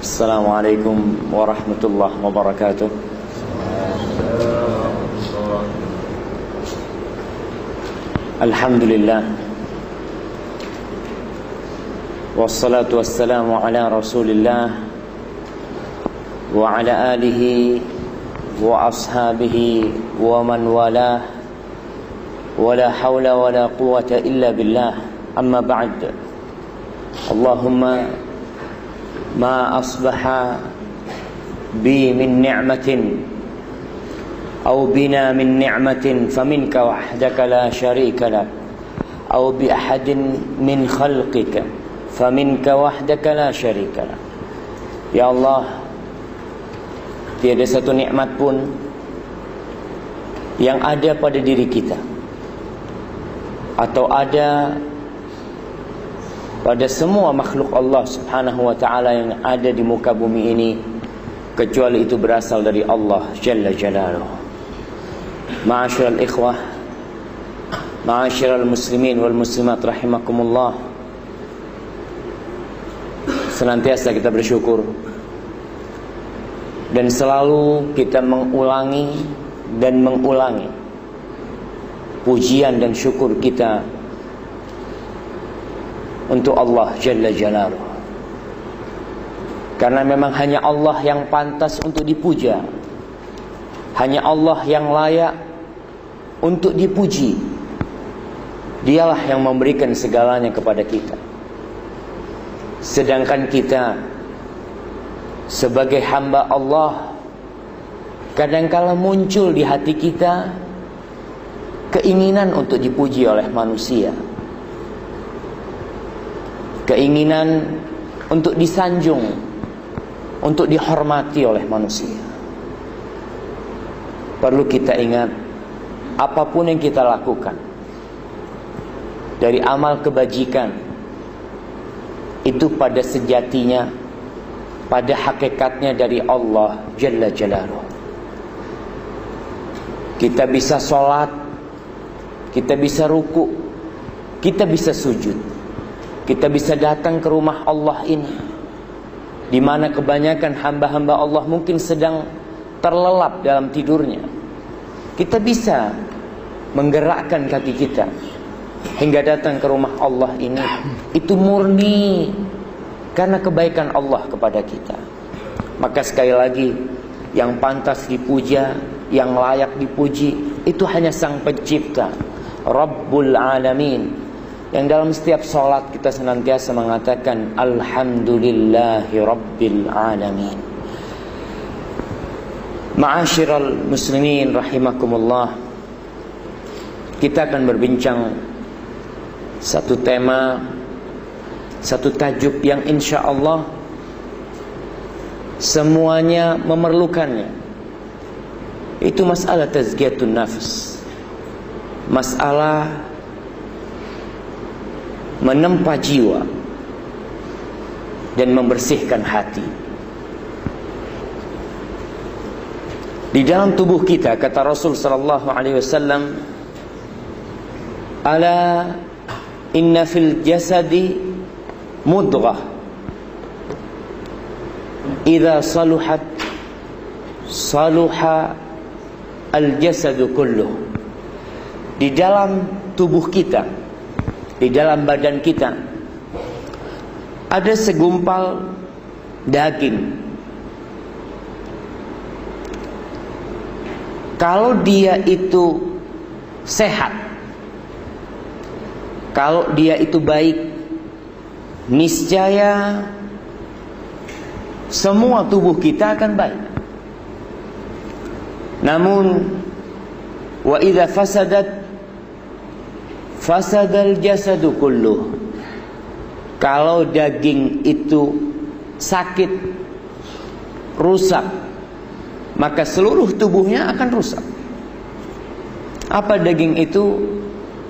السلام عليكم ورحمة الله وبركاته. الحمد لله والصلاة والسلام على رسول الله وعلى آله وأصحابه ومن والاه ولا حول ولا قوة إلا بالله. أما بعد اللهم ما أصبح بي من نعمة أو بنا من نعمة فمنك وحدك لا شريك لك أو بأحد من خلقك فمنك وحدك لا شريك لك يا الله Tiada satu nikmat pun yang ada pada diri kita atau ada pada semua makhluk Allah Subhanahu wa taala yang ada di muka bumi ini kecuali itu berasal dari Allah Jalla Jalaluhu. Ma'asyiral ikhwah, ma'asyiral muslimin wal muslimat rahimakumullah. Senantiasa kita bersyukur dan selalu kita mengulangi dan mengulangi pujian dan syukur kita untuk Allah Jalla Jalaluhu. Karena memang hanya Allah yang pantas untuk dipuja. Hanya Allah yang layak untuk dipuji. Dialah yang memberikan segalanya kepada kita. Sedangkan kita sebagai hamba Allah kadangkala muncul di hati kita keinginan untuk dipuji oleh manusia keinginan untuk disanjung untuk dihormati oleh manusia perlu kita ingat apa pun yang kita lakukan dari amal kebajikan itu pada sejatinya pada hakikatnya dari Allah Jalla Jalaluhu. Kita bisa sholat, kita bisa ruku, kita bisa sujud, kita bisa datang ke rumah Allah ini, di mana kebanyakan hamba-hamba Allah mungkin sedang terlelap dalam tidurnya. Kita bisa menggerakkan kaki kita hingga datang ke rumah Allah ini. Itu murni karena kebaikan Allah kepada kita. Maka sekali lagi yang pantas dipuja, yang layak dipuji itu hanya Sang Pencipta, Rabbul Alamin. Yang dalam setiap sholat kita senantiasa mengatakan Alhamdulillahi Rabbil Alamin. Ma'asyiral muslimin rahimakumullah. Kita akan berbincang satu tema satu tajuk yang insya Allah semuanya memerlukannya. Itu masalah tazkiyatun nafs. Masalah menempa jiwa dan membersihkan hati. Di dalam tubuh kita kata Rasul sallallahu alaihi wasallam ala inna fil jasadi mudghah idza saluhat saluha al-jasadu kulluh di dalam tubuh kita di dalam badan kita ada segumpal daging kalau dia itu sehat kalau dia itu baik niscaya semua tubuh kita akan baik. Namun wa idza fasadat fasadal jasadu kulluh. Kalau daging itu sakit, rusak, maka seluruh tubuhnya akan rusak. Apa daging itu?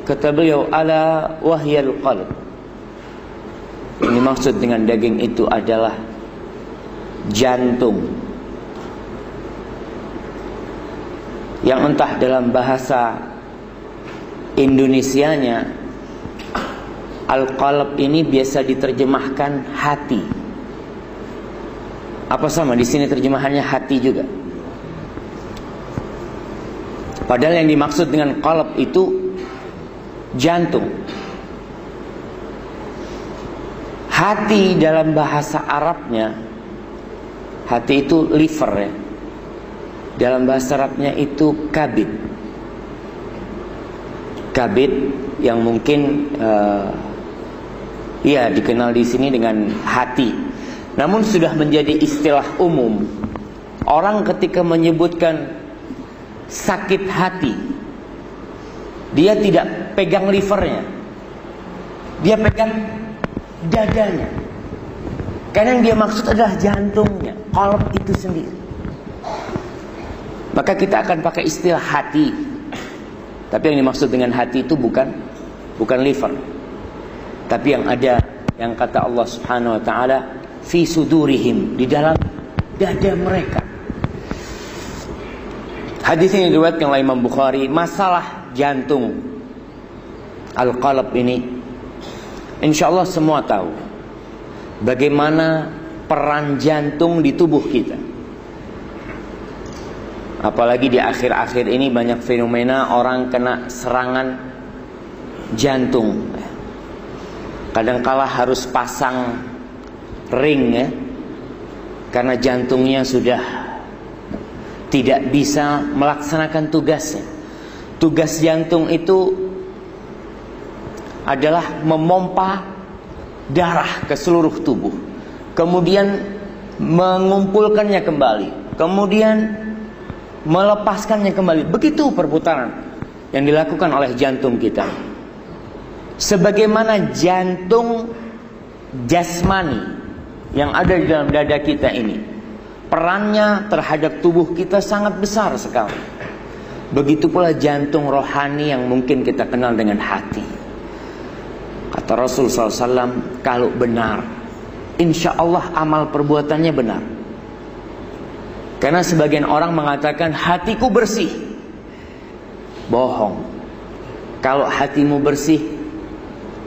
Kata beliau ala wahyal qalb. Ini maksud dengan daging itu adalah jantung. Yang entah dalam bahasa Indonesianya Al-qalb ini biasa diterjemahkan hati. Apa sama di sini terjemahannya hati juga? Padahal yang dimaksud dengan qalb itu jantung. Hati dalam bahasa Arabnya hati itu liver ya. Dalam bahasa Arabnya itu kabit. Kabit yang mungkin uh, ya dikenal di sini dengan hati. Namun sudah menjadi istilah umum. Orang ketika menyebutkan sakit hati, dia tidak pegang livernya. Dia pegang dadanya. Karena yang dia maksud adalah jantungnya, kolom itu sendiri. Maka kita akan pakai istilah hati. Tapi yang dimaksud dengan hati itu bukan bukan liver. Tapi yang ada yang kata Allah Subhanahu wa taala fi sudurihim di dalam dada mereka. Hadis ini diriwayatkan oleh Imam Bukhari, masalah jantung al-qalb ini insyaallah semua tahu bagaimana peran jantung di tubuh kita. Apalagi di akhir-akhir ini banyak fenomena orang kena serangan jantung. Kadangkala harus pasang ring ya. Karena jantungnya sudah tidak bisa melaksanakan tugasnya. Tugas jantung itu adalah memompa darah ke seluruh tubuh. Kemudian mengumpulkannya kembali. Kemudian melepaskannya kembali. Begitu perputaran yang dilakukan oleh jantung kita. Sebagaimana jantung jasmani yang ada di dalam dada kita ini. Perannya terhadap tubuh kita sangat besar sekali. Begitu pula jantung rohani yang mungkin kita kenal dengan hati. Kata Rasul SAW, kalau benar, insya Allah amal perbuatannya benar. Karena sebagian orang mengatakan hatiku bersih. Bohong. Kalau hatimu bersih,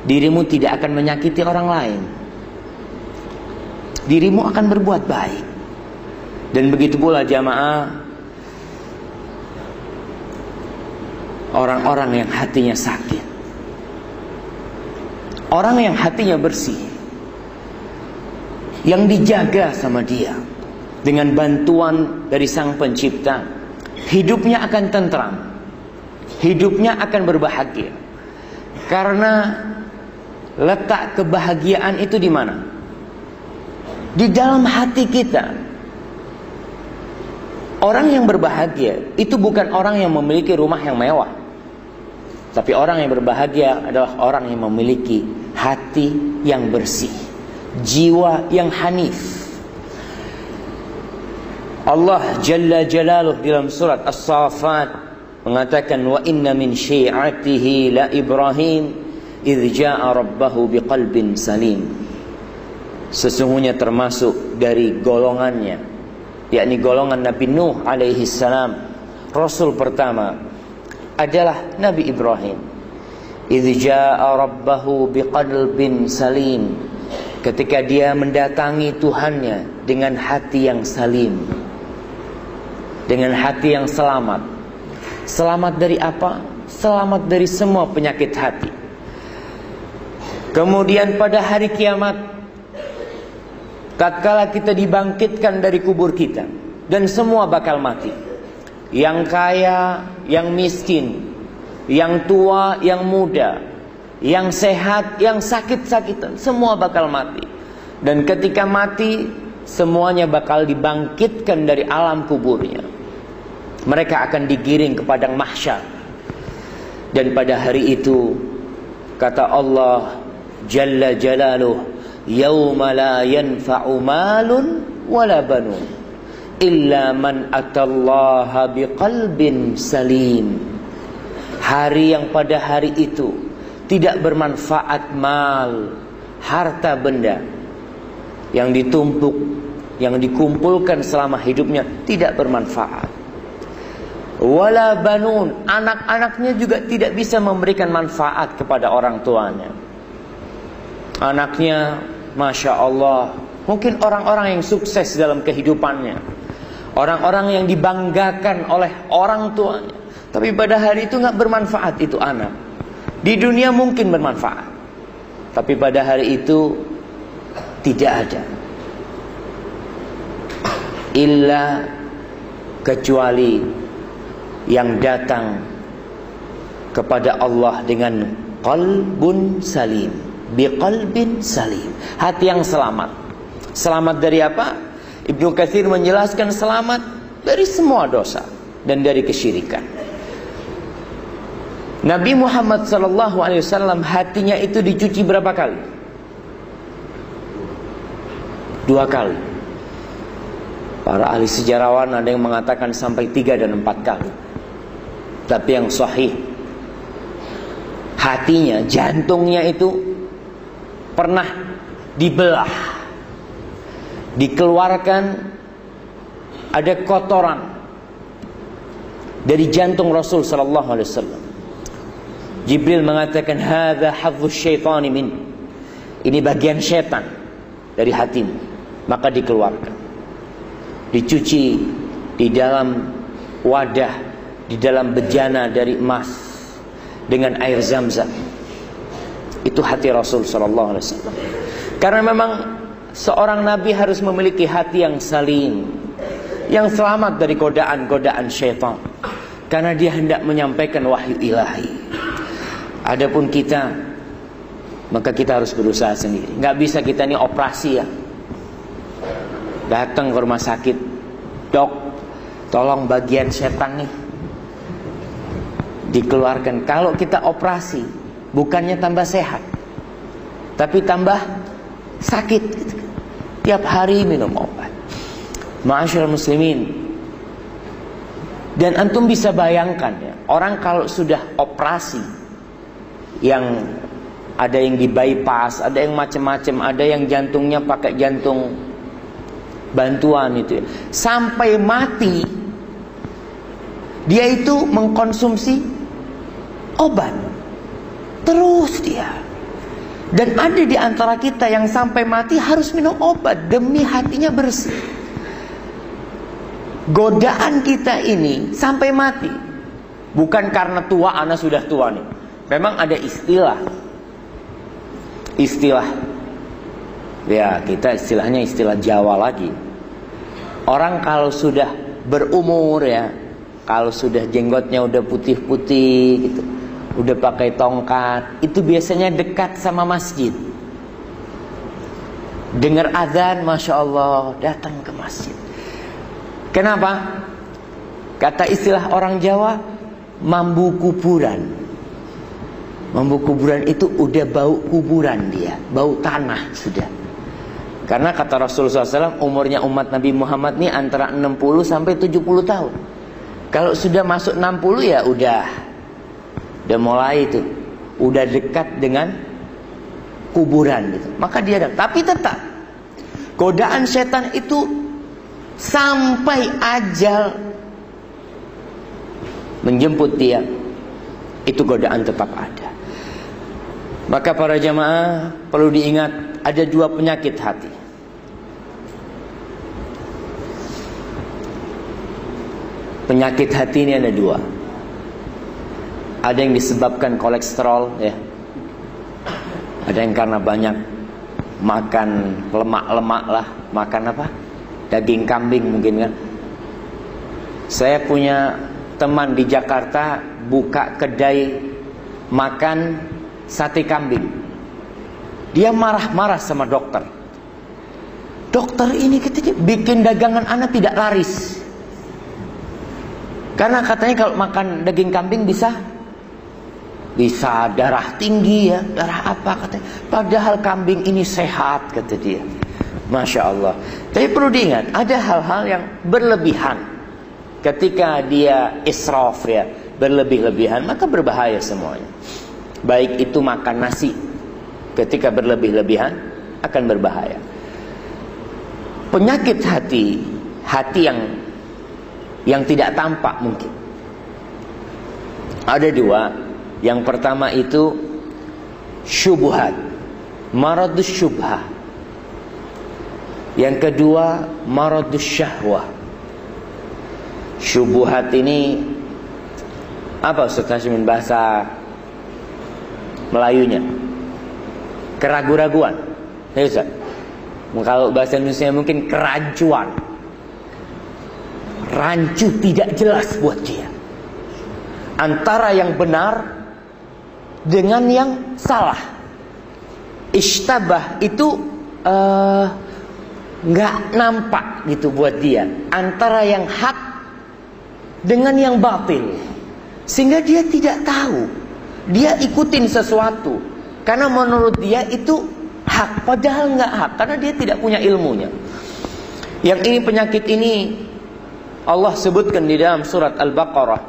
dirimu tidak akan menyakiti orang lain. Dirimu akan berbuat baik. Dan begitu pula jamaah orang-orang yang hatinya sakit. Orang yang hatinya bersih. Yang dijaga sama dia dengan bantuan dari Sang Pencipta, hidupnya akan tentram, hidupnya akan berbahagia. Karena letak kebahagiaan itu di mana? Di dalam hati kita. Orang yang berbahagia itu bukan orang yang memiliki rumah yang mewah. Tapi orang yang berbahagia adalah orang yang memiliki hati yang bersih, jiwa yang hanif. Allah Jalla Jalaluh dalam surat As-Safat mengatakan wa inna min syi'atihi la Ibrahim idh ja'a rabbahu biqalbin salim. Sesungguhnya termasuk dari golongannya yakni golongan Nabi Nuh alaihi salam rasul pertama adalah Nabi Ibrahim. Idh ja'a rabbahu biqalbin salim. Ketika dia mendatangi Tuhannya dengan hati yang salim dengan hati yang selamat. Selamat dari apa? Selamat dari semua penyakit hati. Kemudian pada hari kiamat tatkala kita dibangkitkan dari kubur kita dan semua bakal mati. Yang kaya, yang miskin, yang tua, yang muda, yang sehat, yang sakit-sakitan, semua bakal mati. Dan ketika mati, semuanya bakal dibangkitkan dari alam kuburnya. Mereka akan digiring ke padang mahsyar. Dan pada hari itu kata Allah Jalla Jalaluh, "Yauma la yanfa'u malun wala banun illa man atallaha biqalbin salim." Hari yang pada hari itu tidak bermanfaat mal, harta benda yang ditumpuk, yang dikumpulkan selama hidupnya tidak bermanfaat. Wala banun, anak-anaknya juga tidak bisa memberikan manfaat kepada orang tuanya. Anaknya, masya Allah, Mungkin orang-orang yang sukses dalam kehidupannya. Orang-orang yang dibanggakan oleh orang tuanya. Tapi pada hari itu nggak bermanfaat itu anak. Di dunia mungkin bermanfaat. Tapi pada hari itu tidak ada. Illa kecuali yang datang kepada Allah dengan qalbun salim, biqalbin salim, hati yang selamat. Selamat dari apa? Ibnu Katsir menjelaskan selamat dari semua dosa dan dari kesyirikan. Nabi Muhammad sallallahu alaihi wasallam hatinya itu dicuci berapa kali? Dua kali. Para ahli sejarawan ada yang mengatakan sampai tiga dan empat kali. Tapi yang sahih hatinya, jantungnya itu pernah dibelah, dikeluarkan ada kotoran dari jantung Rasul sallallahu alaihi wasallam. Jibril mengatakan hadza hadzus syaitani min. Ini bagian setan dari hatimu. Maka dikeluarkan. Dicuci di dalam wadah, di dalam bejana dari emas dengan air zam-zam. Itu hati Rasul sallallahu alaihi wasallam. Karena memang seorang nabi harus memiliki hati yang salim, yang selamat dari godaan-godaan syaitan. Karena dia hendak menyampaikan wahyu ilahi. Adapun kita maka kita harus berusaha sendiri. Nggak bisa kita ini operasi ya. Datang ke rumah sakit, dok, tolong bagian setan nih dikeluarkan. Kalau kita operasi, bukannya tambah sehat, tapi tambah sakit. Tiap hari minum obat. Masyaallah muslimin. Dan antum bisa bayangkan ya, orang kalau sudah operasi yang ada yang di bypass, ada yang macam-macam, ada yang jantungnya pakai jantung bantuan itu. Ya. Sampai mati dia itu mengkonsumsi obat. Terus dia. Dan ada di antara kita yang sampai mati harus minum obat demi hatinya bersih. Godaan kita ini sampai mati. Bukan karena tua, anak sudah tua nih. Memang ada istilah Istilah Ya kita istilahnya istilah Jawa lagi Orang kalau sudah berumur ya Kalau sudah jenggotnya udah putih-putih gitu Udah pakai tongkat Itu biasanya dekat sama masjid Dengar azan Masya Allah Datang ke masjid Kenapa? Kata istilah orang Jawa Mambu kuburan Mambu kuburan itu udah bau kuburan dia, bau tanah sudah. Karena kata Rasulullah SAW umurnya umat Nabi Muhammad ini antara 60 sampai 70 tahun. Kalau sudah masuk 60 ya udah udah mulai itu, udah dekat dengan kuburan gitu. Maka dia ada. Tapi tetap godaan setan itu sampai ajal menjemput dia itu godaan tetap ada. Maka para jamaah perlu diingat ada dua penyakit hati. Penyakit hati ini ada dua. Ada yang disebabkan kolesterol ya. Ada yang karena banyak makan lemak-lemak lah, makan apa? Daging kambing mungkin kan. Saya punya teman di Jakarta buka kedai makan sate kambing. Dia marah-marah sama dokter. Dokter ini katanya bikin dagangan anak tidak laris. Karena katanya kalau makan daging kambing bisa bisa darah tinggi ya, darah apa katanya. Padahal kambing ini sehat kata dia. Masya Allah. Tapi perlu diingat, ada hal-hal yang berlebihan. Ketika dia israf ya, berlebih-lebihan, maka berbahaya semuanya. Baik itu makan nasi ketika berlebih-lebihan akan berbahaya. Penyakit hati, hati yang yang tidak tampak mungkin. Ada dua. Yang pertama itu syubhat. Maradus syubhah. Yang kedua, maradus syahwah. Syubuhat ini apa Ustaz Hashim bahasa Melayunya? Keraguan-raguan. Ya Ustaz. Kalau bahasa Indonesia mungkin kerancuan. Rancu tidak jelas buat dia. Antara yang benar dengan yang salah. Ishtabah itu uh, nggak nampak gitu buat dia. Antara yang hak dengan yang batil. Sehingga dia tidak tahu. Dia ikutin sesuatu. Karena menurut dia itu hak padahal nggak hak. Karena dia tidak punya ilmunya. Yang ini penyakit ini Allah sebutkan di dalam surat Al-Baqarah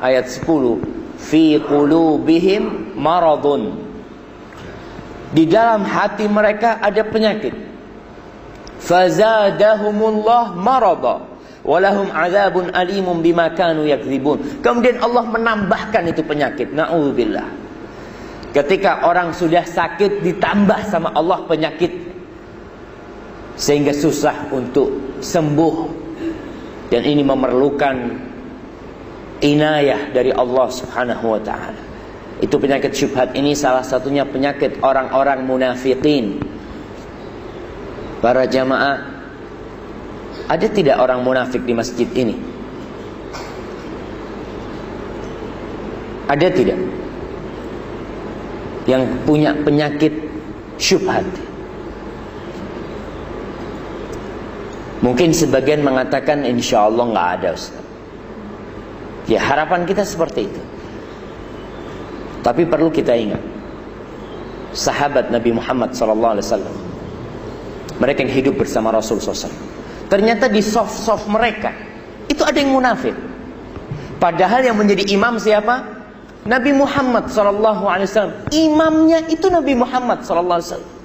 ayat 10 fi qulubihim maradun di dalam hati mereka ada penyakit fazadahumullah marada walahum azabun alimun bima kanu yakdzibun. Kemudian Allah menambahkan itu penyakit. Nauzubillah. Ketika orang sudah sakit ditambah sama Allah penyakit sehingga susah untuk sembuh dan ini memerlukan inayah dari Allah Subhanahu wa taala. Itu penyakit syubhat ini salah satunya penyakit orang-orang munafikin Para jamaah Ada tidak orang munafik di masjid ini? Ada tidak? Yang punya penyakit syubhat Mungkin sebagian mengatakan insya Allah nggak ada Ustaz. Ya harapan kita seperti itu Tapi perlu kita ingat Sahabat Nabi Muhammad Wasallam mereka yang hidup bersama Rasul SAW. Ternyata di soft-soft mereka itu ada yang munafik. Padahal yang menjadi imam siapa? Nabi Muhammad SAW. Imamnya itu Nabi Muhammad SAW.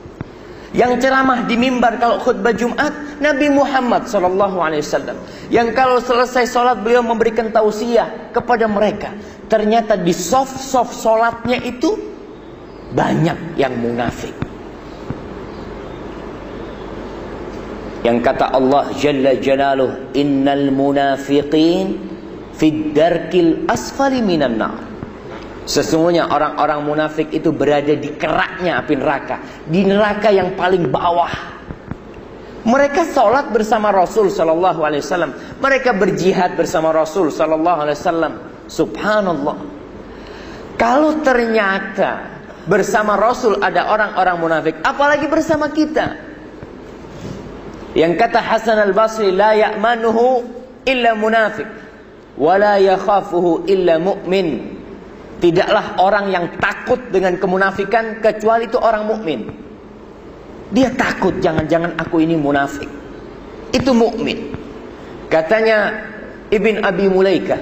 Yang ceramah di mimbar kalau khutbah Jumat Nabi Muhammad SAW. Yang kalau selesai sholat beliau memberikan tausiah kepada mereka. Ternyata di soft-soft sholatnya itu banyak yang munafik. Yang kata Allah Jalla Jalaluh Innal munafiqin Fid darkil asfali minan nar Sesungguhnya orang-orang munafik itu berada di keraknya api neraka. Di neraka yang paling bawah. Mereka sholat bersama Rasul Sallallahu Alaihi Wasallam. Mereka berjihad bersama Rasul Sallallahu Alaihi Wasallam. Subhanallah. Kalau ternyata bersama Rasul ada orang-orang munafik Apalagi bersama kita? Yang kata Hasan al-Basri la ya'manuhu illa munafik wa yakhafuhu illa mu'min. Tidaklah orang yang takut dengan kemunafikan kecuali itu orang mukmin. Dia takut jangan-jangan aku ini munafik. Itu mukmin. Katanya Ibn Abi Mulaikah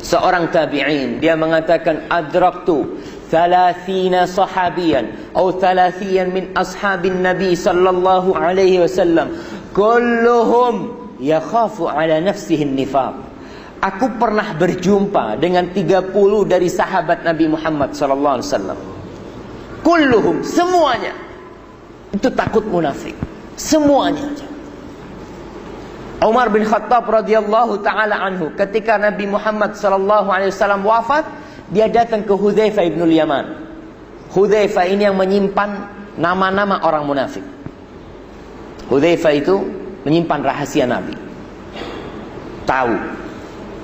seorang tabi'in dia mengatakan adraktu 30 sahabian atau 30 min ashabin nabi sallallahu alaihi wasallam kulluhum yakhafu ala nafsihi nifaq Aku pernah berjumpa dengan 30 dari sahabat Nabi Muhammad sallallahu alaihi wasallam. Kulluhum semuanya itu takut munafik. Semuanya. Umar bin Khattab radhiyallahu taala anhu ketika Nabi Muhammad sallallahu alaihi wasallam wafat, dia datang ke Hudzaifah ibn Yaman. Hudzaifah ini yang menyimpan nama-nama orang munafik. Hudzaifah itu menyimpan rahasia Nabi. Tahu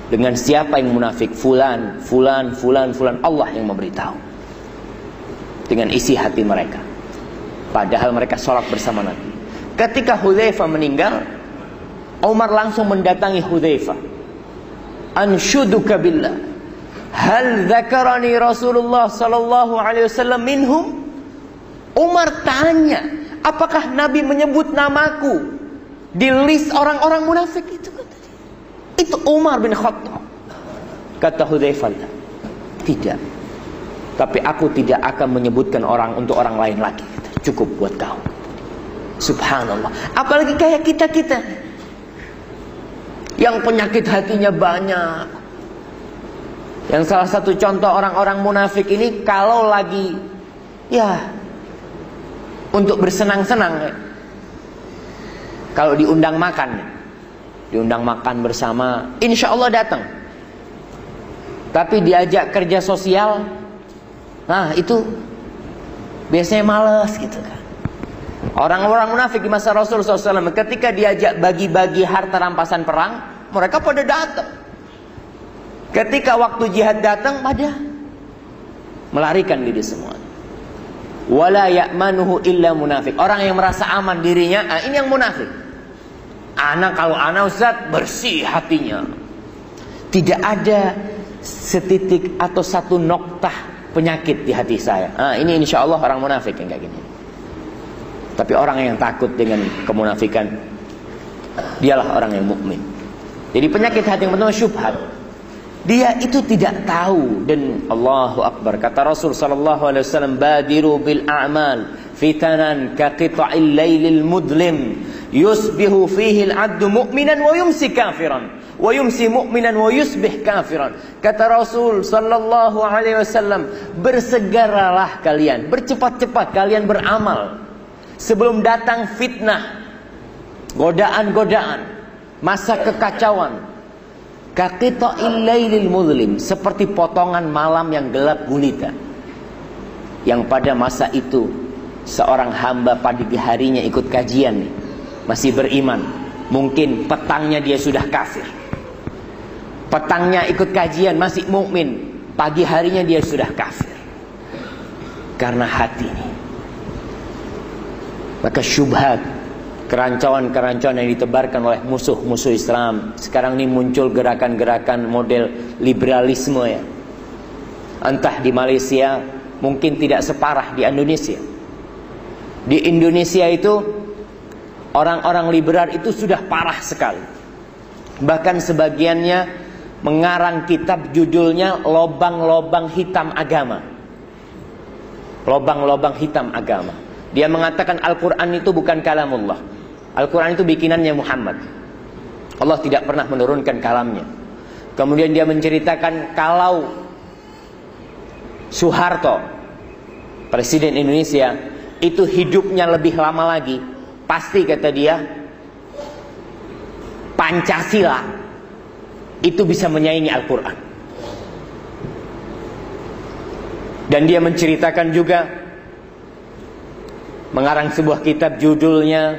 dengan siapa yang munafik, fulan, fulan, fulan, fulan, Allah yang memberitahu. Dengan isi hati mereka. Padahal mereka sholat bersama Nabi. Ketika Hudzaifah meninggal, Umar langsung mendatangi Hudzaifah. Anshuduka billah. Hal zakarani Rasulullah sallallahu alaihi wasallam minhum? Umar tanya, apakah Nabi menyebut namaku di list orang-orang munafik itu Itu Umar bin Khattab. Kata Hudzaifah, tidak. Tapi aku tidak akan menyebutkan orang untuk orang lain lagi. Cukup buat kau. Subhanallah. Apalagi kayak kita-kita. Yang penyakit hatinya banyak yang salah satu contoh orang-orang munafik ini kalau lagi ya untuk bersenang-senang. Kalau diundang makan, diundang makan bersama, insya Allah datang. Tapi diajak kerja sosial, nah itu biasanya males gitu kan. Orang-orang munafik di masa Rasul SAW ketika diajak bagi-bagi harta rampasan perang, mereka pada datang. Ketika waktu jihad datang, pada melarikan diri semua. Wala ya'manuhu illa munafik. Orang yang merasa aman dirinya, ah, ini yang munafik. Anak kalau anak Ustaz bersih hatinya. Tidak ada setitik atau satu noktah penyakit di hati saya. Ah, ini insya Allah orang munafik yang kayak gini. Tapi orang yang takut dengan kemunafikan, dialah orang yang mukmin. Jadi penyakit hati yang pertama syubhat. Dia itu tidak tahu dan Allahu Akbar kata Rasul sallallahu alaihi wasallam badiru bil a'mal fitanan ka qita'il lailil mudlim yusbihu fihi al-'abdu mu'minan wa yumsi kafiran wa yumsi mu'minan wa yusbih kafiran kata Rasul sallallahu alaihi wasallam bersegeralah kalian bercepat-cepat kalian beramal sebelum datang fitnah godaan-godaan masa kekacauan Kakito ilailil mudlim seperti potongan malam yang gelap gulita. Yang pada masa itu seorang hamba pada harinya ikut kajian nih, masih beriman. Mungkin petangnya dia sudah kafir. Petangnya ikut kajian masih mukmin, pagi harinya dia sudah kafir. Karena hati. Maka syubhat kerancuan-kerancuan yang ditebarkan oleh musuh-musuh Islam. Sekarang ini muncul gerakan-gerakan model liberalisme ya. Entah di Malaysia mungkin tidak separah di Indonesia. Di Indonesia itu orang-orang liberal itu sudah parah sekali. Bahkan sebagiannya mengarang kitab judulnya lobang-lobang hitam agama. Lobang-lobang hitam agama. Dia mengatakan Al-Quran itu bukan kalamullah. Al-Quran itu bikinannya Muhammad. Allah tidak pernah menurunkan kalamnya. Kemudian dia menceritakan kalau Soeharto, Presiden Indonesia, itu hidupnya lebih lama lagi, pasti kata dia, Pancasila itu bisa menyaingi Al-Quran. Dan dia menceritakan juga mengarang sebuah kitab judulnya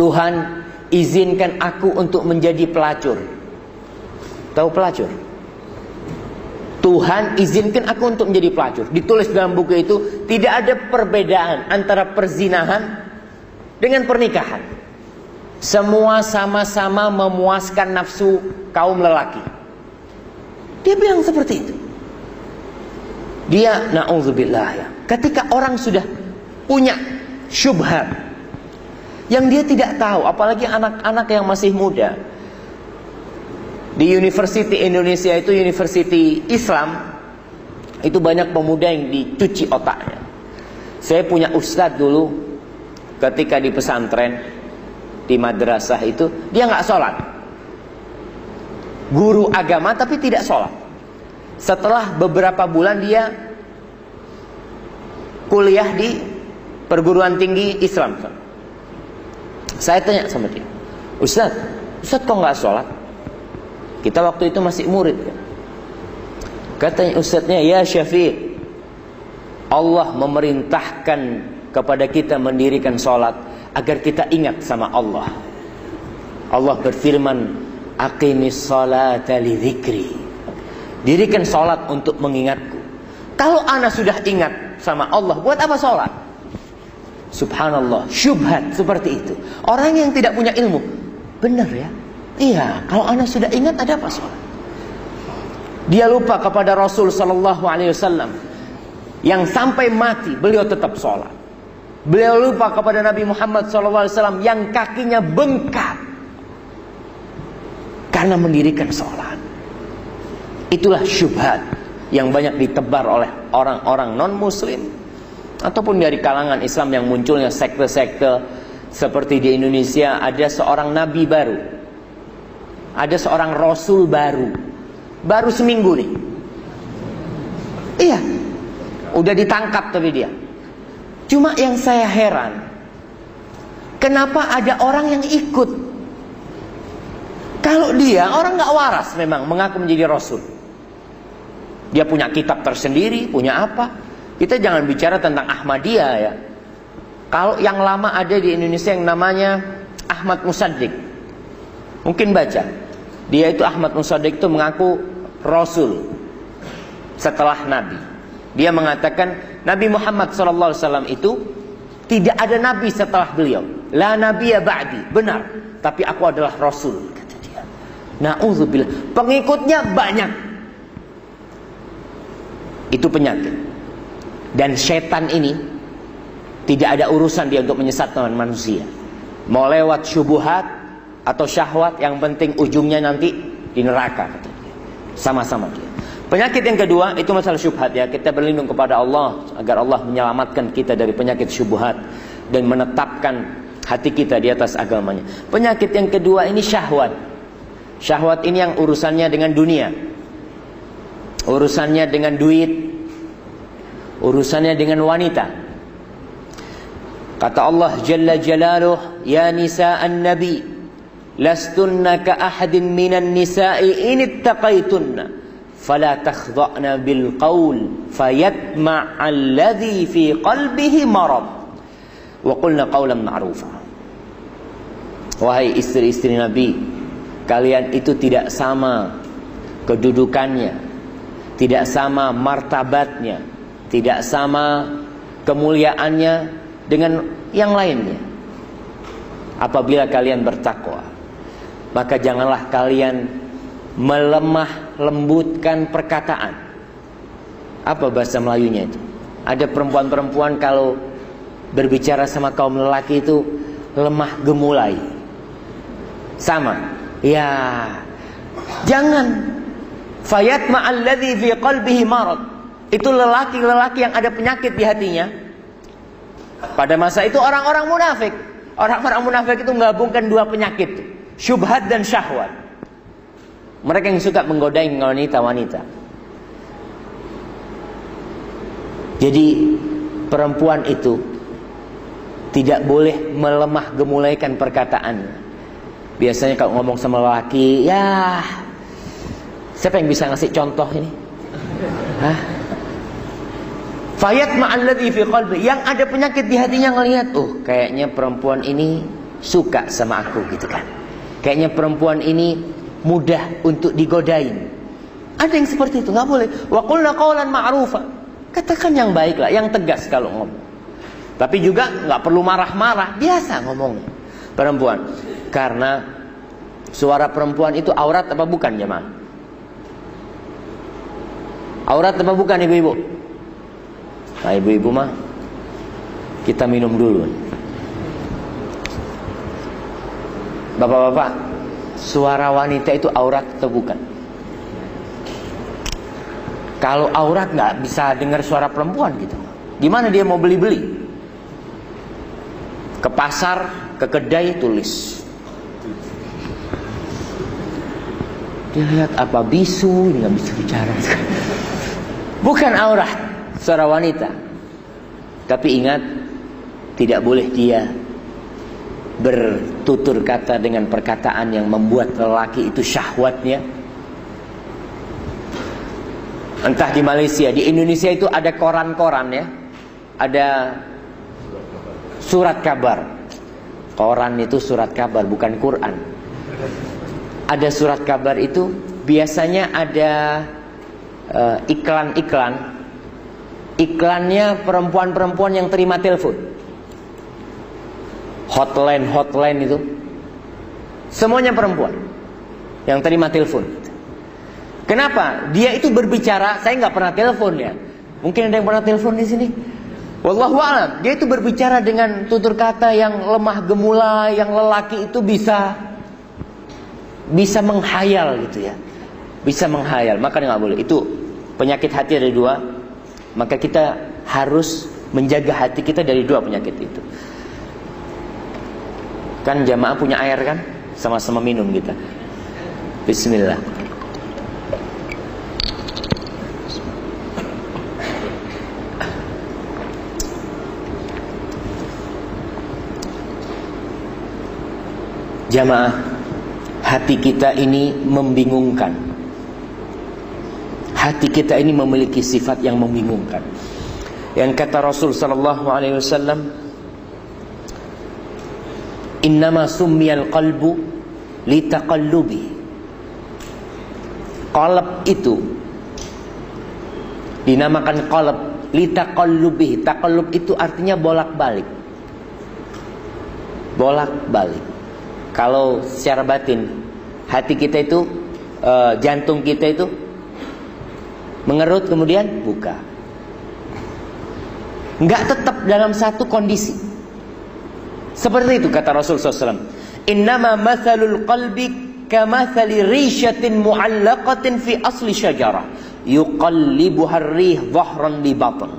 Tuhan izinkan aku untuk menjadi pelacur. Tahu pelacur? Tuhan izinkan aku untuk menjadi pelacur. Ditulis dalam buku itu tidak ada perbedaan antara perzinahan dengan pernikahan. Semua sama-sama memuaskan nafsu kaum lelaki. Dia bilang seperti itu. Dia naudzubillah ya. Ketika orang sudah punya syubhat yang dia tidak tahu, apalagi anak-anak yang masih muda. Di University Indonesia itu University Islam, itu banyak pemuda yang dicuci otaknya. Saya punya ustadz dulu, ketika di pesantren, di madrasah itu, dia nggak sholat. Guru agama tapi tidak sholat. Setelah beberapa bulan dia kuliah di perguruan tinggi Islam. Saya tanya sama dia, Ustaz, Ustaz kok nggak sholat? Kita waktu itu masih murid kan? Katanya Ustaznya, ya Syafiq, Allah memerintahkan kepada kita mendirikan sholat agar kita ingat sama Allah. Allah berfirman, Aqimis salata li dzikri. Dirikan sholat untuk mengingatku. Kalau anak sudah ingat sama Allah, buat apa sholat? Subhanallah, syubhat seperti itu. Orang yang tidak punya ilmu, benar ya? Iya, kalau anak sudah ingat ada apa soal? Dia lupa kepada Rasul Sallallahu Alaihi Wasallam yang sampai mati beliau tetap sholat. Beliau lupa kepada Nabi Muhammad Sallallahu Alaihi Wasallam yang kakinya bengkak karena mendirikan sholat. Itulah syubhat yang banyak ditebar oleh orang-orang non Muslim ataupun dari kalangan Islam yang munculnya sekte-sekte seperti di Indonesia ada seorang nabi baru. Ada seorang rasul baru. Baru seminggu nih. Iya. Udah ditangkap tapi dia. Cuma yang saya heran Kenapa ada orang yang ikut? Kalau dia orang nggak waras memang mengaku menjadi rasul. Dia punya kitab tersendiri, punya apa? Kita jangan bicara tentang Ahmadiyah ya. Kalau yang lama ada di Indonesia yang namanya Ahmad Musaddiq. Mungkin baca. Dia itu Ahmad Musaddiq itu mengaku rasul setelah nabi. Dia mengatakan Nabi Muhammad SAW itu tidak ada nabi setelah beliau. La ya ba'di. Benar. Tapi aku adalah rasul kata dia. Nauzubillah. Pengikutnya banyak. Itu penyakit. Dan setan ini tidak ada urusan dia untuk menyesatkan manusia. Mau lewat syubuhat atau syahwat yang penting ujungnya nanti di neraka Sama-sama. Penyakit yang kedua itu masalah syubhat ya. Kita berlindung kepada Allah agar Allah menyelamatkan kita dari penyakit syubhat dan menetapkan hati kita di atas agamanya. Penyakit yang kedua ini syahwat. Syahwat ini yang urusannya dengan dunia. Urusannya dengan duit, urusannya dengan wanita. Kata Allah Jalla Jalaluh, Ya nisa'an Nabi, lastunna ka ahadin minan nisa'i in ittaqaitunna, fala takhdha'na bil qawl, fayatma'a alladhi fi qalbihi marad. Wa qulna qawlan ma'rufa. Wahai istri-istri Nabi, kalian itu tidak sama kedudukannya, tidak sama martabatnya, tidak sama kemuliaannya dengan yang lainnya. Apabila kalian bertakwa, maka janganlah kalian melemah lembutkan perkataan. Apa bahasa Melayunya itu? Ada perempuan-perempuan kalau berbicara sama kaum lelaki itu lemah gemulai. Sama. Ya. Jangan fayat ma'alladzi fi qalbihi marad itu lelaki-lelaki yang ada penyakit di hatinya. Pada masa itu orang-orang munafik. Orang-orang munafik itu menggabungkan dua penyakit. Syubhat dan syahwat. Mereka yang suka menggodain wanita-wanita. Jadi perempuan itu tidak boleh melemah gemulaikan perkataan. Biasanya kalau ngomong sama lelaki, ya siapa yang bisa ngasih contoh ini? Hah? Fayat ma'alladhi fi qalbi. Yang ada penyakit di hatinya ngelihat, oh kayaknya perempuan ini suka sama aku gitu kan. Kayaknya perempuan ini mudah untuk digodain. Ada yang seperti itu, nggak boleh. Wa qulna qawlan ma'rufa. Katakan yang baik lah, yang tegas kalau ngomong. Tapi juga nggak perlu marah-marah, biasa ngomong perempuan. Karena suara perempuan itu aurat apa bukan jemaah? Aurat apa bukan ibu-ibu? Nah ibu-ibu mah kita minum dulu. Bapak-bapak, suara wanita itu aurat atau bukan? Kalau aurat nggak bisa dengar suara perempuan gitu. Gimana dia mau beli-beli? Ke pasar, ke kedai tulis. Dia lihat apa bisu, ini nggak bisa bicara. Bukan aurat seorang wanita. Tapi ingat, tidak boleh dia bertutur kata dengan perkataan yang membuat lelaki itu syahwatnya. Entah di Malaysia, di Indonesia itu ada koran-koran ya. Ada surat kabar. Koran itu surat kabar, bukan Quran. Ada surat kabar itu biasanya ada eh, iklan-iklan uh, iklannya perempuan-perempuan yang terima telepon. Hotline, hotline itu. Semuanya perempuan yang terima telepon. Kenapa? Dia itu berbicara, saya nggak pernah telepon ya. Mungkin ada yang pernah telepon di sini. Wallahu a'lam. Dia itu berbicara dengan tutur kata yang lemah gemula, yang lelaki itu bisa bisa menghayal gitu ya. Bisa menghayal, maka nggak boleh. Itu penyakit hati ada dua, maka kita harus menjaga hati kita dari dua penyakit itu. Kan jamaah punya air kan? Sama-sama minum kita. Bismillah. Jamaah, hati kita ini membingungkan. Hati kita ini memiliki sifat yang membingungkan. Yang kata Rasul sallallahu alaihi wasallam, "Innama summiyal qalbu litaqallubi." Qalb itu dinamakan qalb litaqallubi. Taqallub itu artinya bolak-balik. Bolak-balik. Kalau secara batin hati kita itu uh, jantung kita itu mengerut kemudian buka. Enggak tetap dalam satu kondisi. Seperti itu kata Rasul SAW. Innama mathalul qalbi kamathali rishatin mu'allaqatin fi asli syajarah. Yuqallibuha rih dhahran li batan.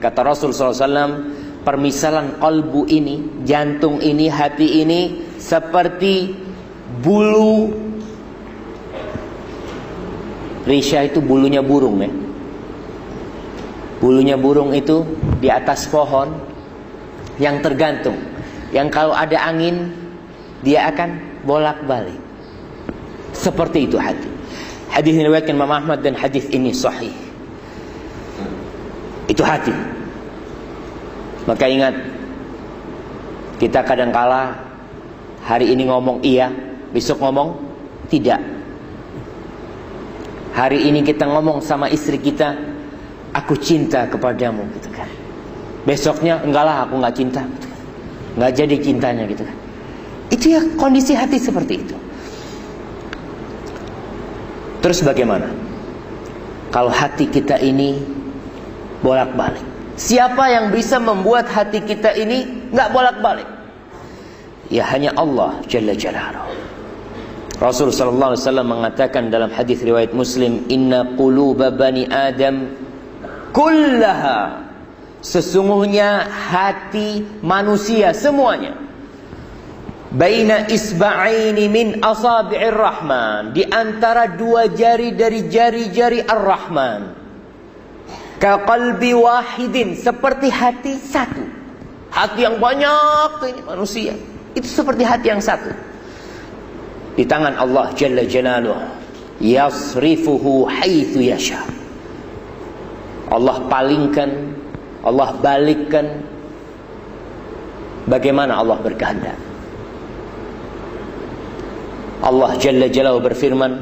Kata Rasul SAW, permisalan kalbu ini, jantung ini, hati ini seperti bulu Risha itu bulunya burung ya. Bulunya burung itu di atas pohon yang tergantung. Yang kalau ada angin dia akan bolak-balik. Seperti itu hati. Hadis ini riwayatkan Imam Ahmad dan hadis ini sahih. Itu hati. Maka ingat kita kadang kala Hari ini ngomong iya, besok ngomong tidak. Hari ini kita ngomong sama istri kita, aku cinta kepadamu gitu kan. Besoknya enggak lah aku nggak cinta. Gitu kan. Nggak jadi cintanya gitu kan. Itu ya kondisi hati seperti itu. Terus bagaimana? Kalau hati kita ini bolak-balik. Siapa yang bisa membuat hati kita ini nggak bolak-balik? ya hanya Allah Jalla Jalaluhu. Rasul sallallahu alaihi wasallam mengatakan dalam hadis riwayat Muslim, "Inna quluba bani Adam kullaha" Sesungguhnya hati manusia semuanya baina isba'aini min asabi'ir rahman di antara dua jari dari jari-jari ar-rahman ka qalbi wahidin seperti hati satu hati yang banyak ini manusia itu seperti hati yang satu. Di tangan Allah Jalla Jalaluh. Yasrifuhu haithu yasha. Allah palingkan, Allah balikkan bagaimana Allah berkehendak. Allah jalla jalla berfirman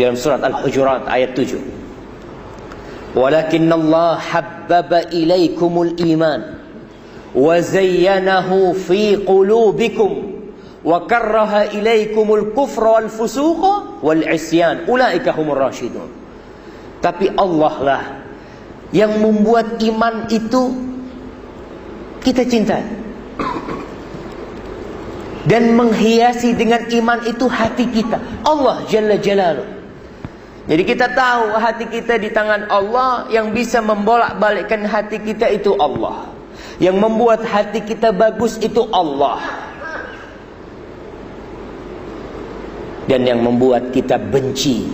dalam surat Al-Hujurat ayat 7. Walakin Allah habbaba ilaikumul iman wa zayyanahu fi qulubikum wa karraha ilaikumul kufra wal fusuqa wal isyan ulaika humur rasyidun. Tapi Allah lah yang membuat iman itu kita cintai dan menghiasi dengan iman itu hati kita Allah Jalla Jalaluh jadi kita tahu hati kita di tangan Allah yang bisa membolak-balikkan hati kita itu Allah yang membuat hati kita bagus itu Allah. Dan yang membuat kita benci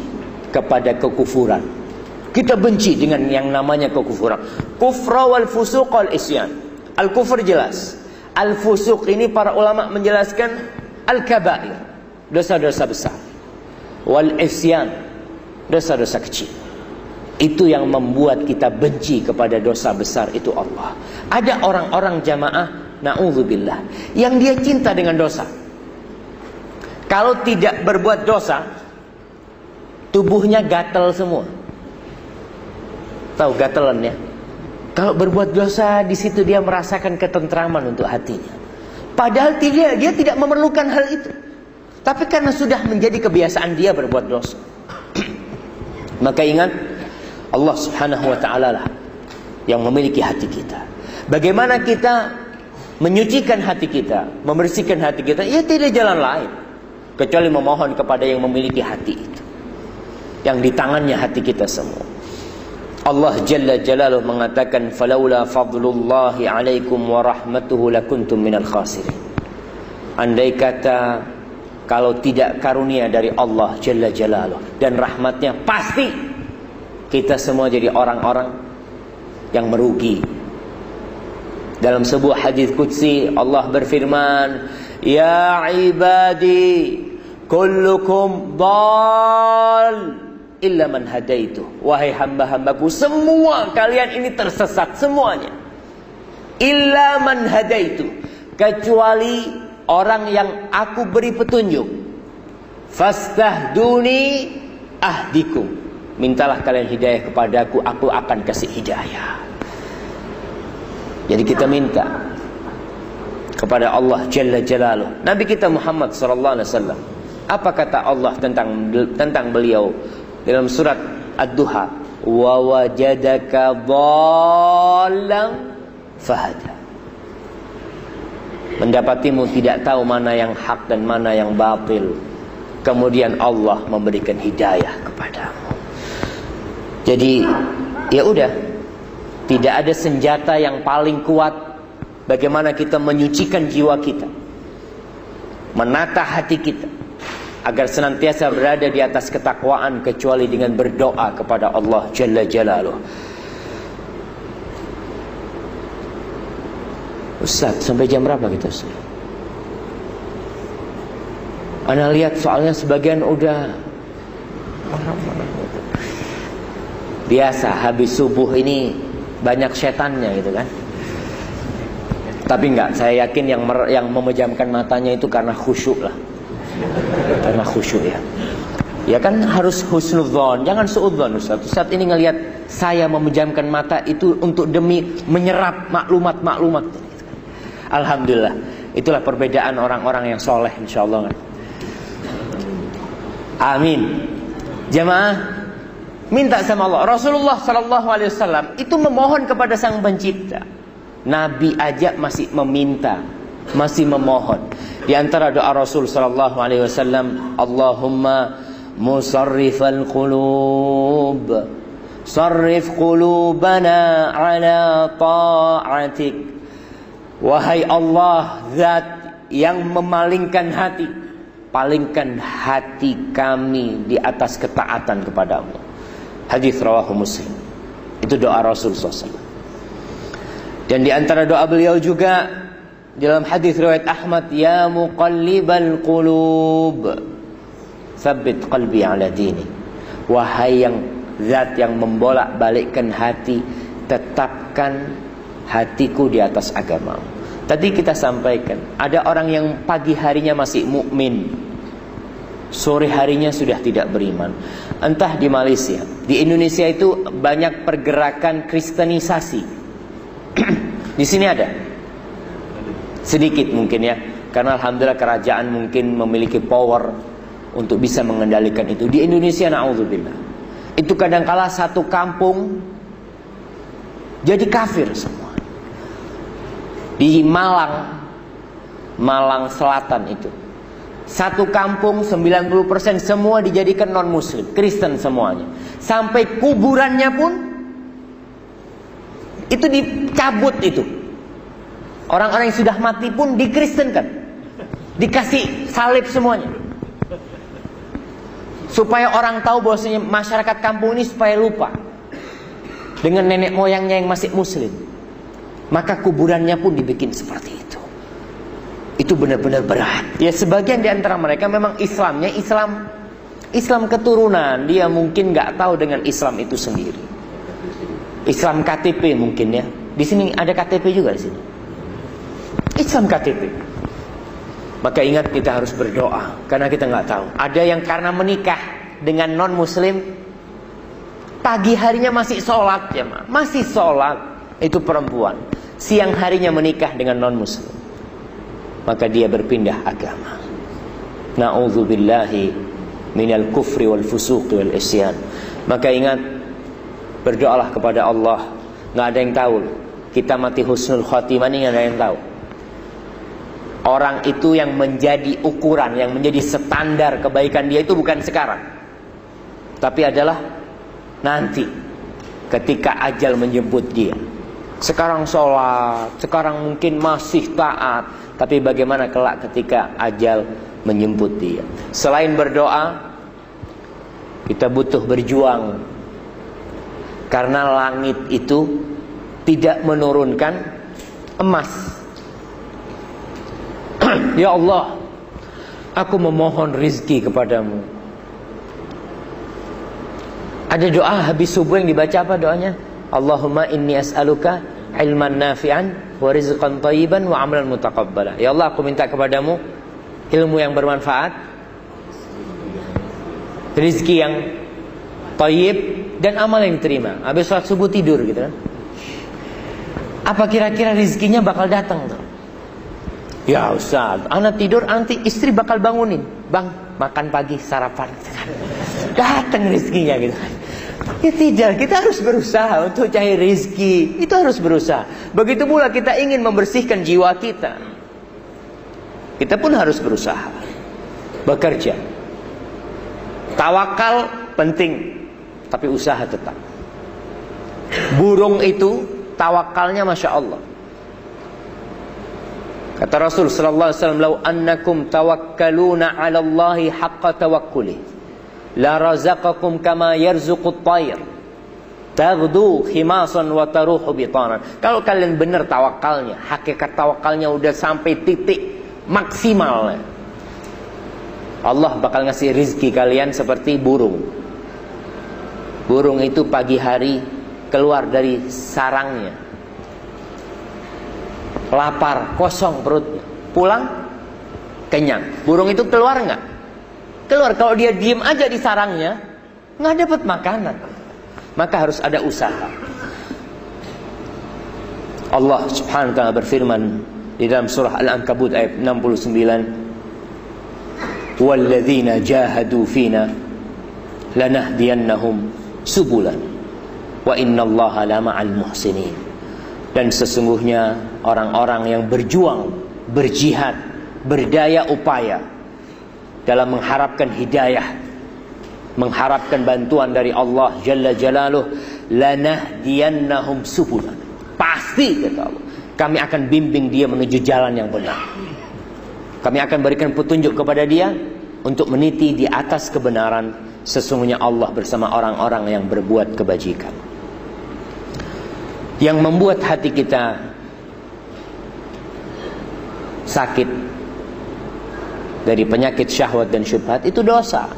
kepada kekufuran. Kita benci dengan yang namanya kekufuran. Kufra wal fusuq wal isyan. Al kufur jelas. Al fusuq ini para ulama menjelaskan al kabair. Dosa-dosa besar. Wal isyan. Dosa-dosa kecil. Itu yang membuat kita benci kepada dosa besar itu Allah. Ada orang-orang jamaah, na'udzubillah, yang dia cinta dengan dosa. Kalau tidak berbuat dosa, tubuhnya gatel semua. Tahu gatelannya? Kalau berbuat dosa, di situ dia merasakan ketentraman untuk hatinya. Padahal tidak, dia tidak memerlukan hal itu. Tapi karena sudah menjadi kebiasaan dia berbuat dosa. Maka ingat, Allah Subhanahu wa taala lah yang memiliki hati kita. Bagaimana kita menyucikan hati kita, membersihkan hati kita? Ya tidak jalan lain kecuali memohon kepada yang memiliki hati itu. Yang di tangannya hati kita semua. Allah Jalla Jalaluh mengatakan falaula fadlullahi alaikum wa rahmatuhu lakuntum minal khasirin. Andai kata kalau tidak karunia dari Allah Jalla Jalaluh dan rahmatnya pasti kita semua jadi orang-orang yang merugi. Dalam sebuah hadis qudsi Allah berfirman, Ya ibadi kullukum dal illa man hadaitu. Wahai hamba-hambaku semua kalian ini tersesat semuanya. Illa man hadaitu kecuali orang yang aku beri petunjuk. Fastahduni ahdikum. Mintalah kalian hidayah kepadaku, aku akan kasih hidayah. Jadi kita minta kepada Allah Jalla Jalaluh. Nabi kita Muhammad sallallahu alaihi wasallam. Apa kata Allah tentang tentang beliau dalam surat Ad-Duha? Wa wajadaka dhallan fahada. Mendapatimu tidak tahu mana yang hak dan mana yang batil. Kemudian Allah memberikan hidayah kepadamu. Jadi ya udah, tidak ada senjata yang paling kuat bagaimana kita menyucikan jiwa kita. Menata hati kita agar senantiasa berada di atas ketakwaan kecuali dengan berdoa kepada Allah Jalla Jalaluh. Ustaz, sampai jam berapa kita Ustaz? Anda lihat soalnya sebagian udah biasa habis subuh ini banyak setannya gitu kan. Tapi enggak, saya yakin yang yang memejamkan matanya itu karena khusyuk lah. Karena khusyuk ya. Ya kan harus husnudzon, jangan suudzon Ustaz. Ustaz ini ngelihat saya memejamkan mata itu untuk demi menyerap maklumat-maklumat. Alhamdulillah. Itulah perbedaan orang-orang yang soleh insyaallah. Amin. Jemaah minta sama Allah. Rasulullah Shallallahu Alaihi Wasallam itu memohon kepada Sang Pencipta. Nabi aja masih meminta, masih memohon. Di antara doa Rasul Shallallahu Alaihi Wasallam, Allahumma musarrifal qulub, sarrif qulubana ala ta'atik. Wahai Allah, zat yang memalingkan hati, palingkan hati kami di atas ketaatan kepadamu. Hadis rawahu Muslim. Itu doa Rasul SAW. Dan di antara doa beliau juga dalam hadis riwayat Ahmad, ya muqallibal qulub, tsabbit qalbi ala dini. Wahai yang zat yang membolak-balikkan hati, tetapkan hatiku di atas agama. Tadi kita sampaikan, ada orang yang pagi harinya masih mukmin, sore harinya sudah tidak beriman. Entah di Malaysia, di Indonesia itu banyak pergerakan kristenisasi. di sini ada. Sedikit mungkin ya, karena alhamdulillah kerajaan mungkin memiliki power untuk bisa mengendalikan itu. Di Indonesia naudzubillah. Itu kadangkala satu kampung jadi kafir semua. Di Malang Malang Selatan itu satu kampung 90% semua dijadikan non muslim Kristen semuanya Sampai kuburannya pun Itu dicabut itu Orang-orang yang sudah mati pun dikristenkan Dikasih salib semuanya Supaya orang tahu bahwasanya masyarakat kampung ini supaya lupa Dengan nenek moyangnya yang masih muslim Maka kuburannya pun dibikin seperti itu itu benar-benar berat. Ya sebagian di antara mereka memang Islamnya Islam Islam keturunan, dia mungkin nggak tahu dengan Islam itu sendiri. Islam KTP mungkin ya. Di sini ada KTP juga di sini. Islam KTP. Maka ingat kita harus berdoa karena kita nggak tahu. Ada yang karena menikah dengan non Muslim pagi harinya masih sholat ya, masih sholat itu perempuan. Siang harinya menikah dengan non Muslim maka dia berpindah agama. Nauzubillahi minal kufri wal fusuq wal isyan. Maka ingat berdoalah kepada Allah. Nggak ada yang tahu. Kita mati husnul khotimah ini nggak ada yang tahu. Orang itu yang menjadi ukuran, yang menjadi standar kebaikan dia itu bukan sekarang. Tapi adalah nanti ketika ajal menjemput dia. Sekarang sholat, sekarang mungkin masih taat, tapi bagaimana kelak ketika ajal menjemput dia? Selain berdoa, kita butuh berjuang. Karena langit itu tidak menurunkan emas. Ya Allah, aku memohon rizki kepadamu. Ada doa habis subuh yang dibaca apa doanya? Allahumma inni as'aluka ilman nafi'an wa rizqan tayyiban wa amalan mutaqabbala. Ya Allah, aku minta kepadamu ilmu yang bermanfaat, rizki yang tayyib dan amal yang diterima. Habis sholat subuh tidur gitu kan. Apa kira-kira rizkinya bakal datang tuh? Ya Ustaz, anak tidur nanti istri bakal bangunin. Bang, makan pagi sarapan. Datang rizkinya gitu. Ya tidak, kita harus berusaha untuk cari rizki. Itu harus berusaha. Begitu pula kita ingin membersihkan jiwa kita. Kita pun harus berusaha. Bekerja. Tawakal penting. Tapi usaha tetap. Burung itu tawakalnya Masya Allah. Kata Rasul sallallahu alaihi wasallam, "Lau annakum tawakkaluna 'ala Allahi haqqa tawakkuli, la razaqakum kama yarzuqut tayr." Taghdu khimasan wa taruhu bitanan. Kalau kalian benar tawakalnya, hakikat tawakalnya udah sampai titik maksimal. Allah bakal ngasih rizki kalian seperti burung. Burung itu pagi hari keluar dari sarangnya lapar, kosong perutnya. Pulang kenyang. Burung itu keluar nggak? Keluar. Kalau dia diem aja di sarangnya, nggak dapat makanan. Maka harus ada usaha. Allah Subhanahu wa taala berfirman di dalam surah Al-Ankabut ayat 69 Walladzina jahadu fina lanahdiyannahum subulan wa innallaha lama'al muhsinin dan sesungguhnya orang-orang yang berjuang, berjihad, berdaya upaya dalam mengharapkan hidayah, mengharapkan bantuan dari Allah Jalla Jalaluh, lanahdiyannahum subulan. Pasti kata Allah, kami akan bimbing dia menuju jalan yang benar. Kami akan berikan petunjuk kepada dia untuk meniti di atas kebenaran. Sesungguhnya Allah bersama orang-orang yang berbuat kebajikan. Yang membuat hati kita sakit dari penyakit syahwat dan syubhat itu dosa.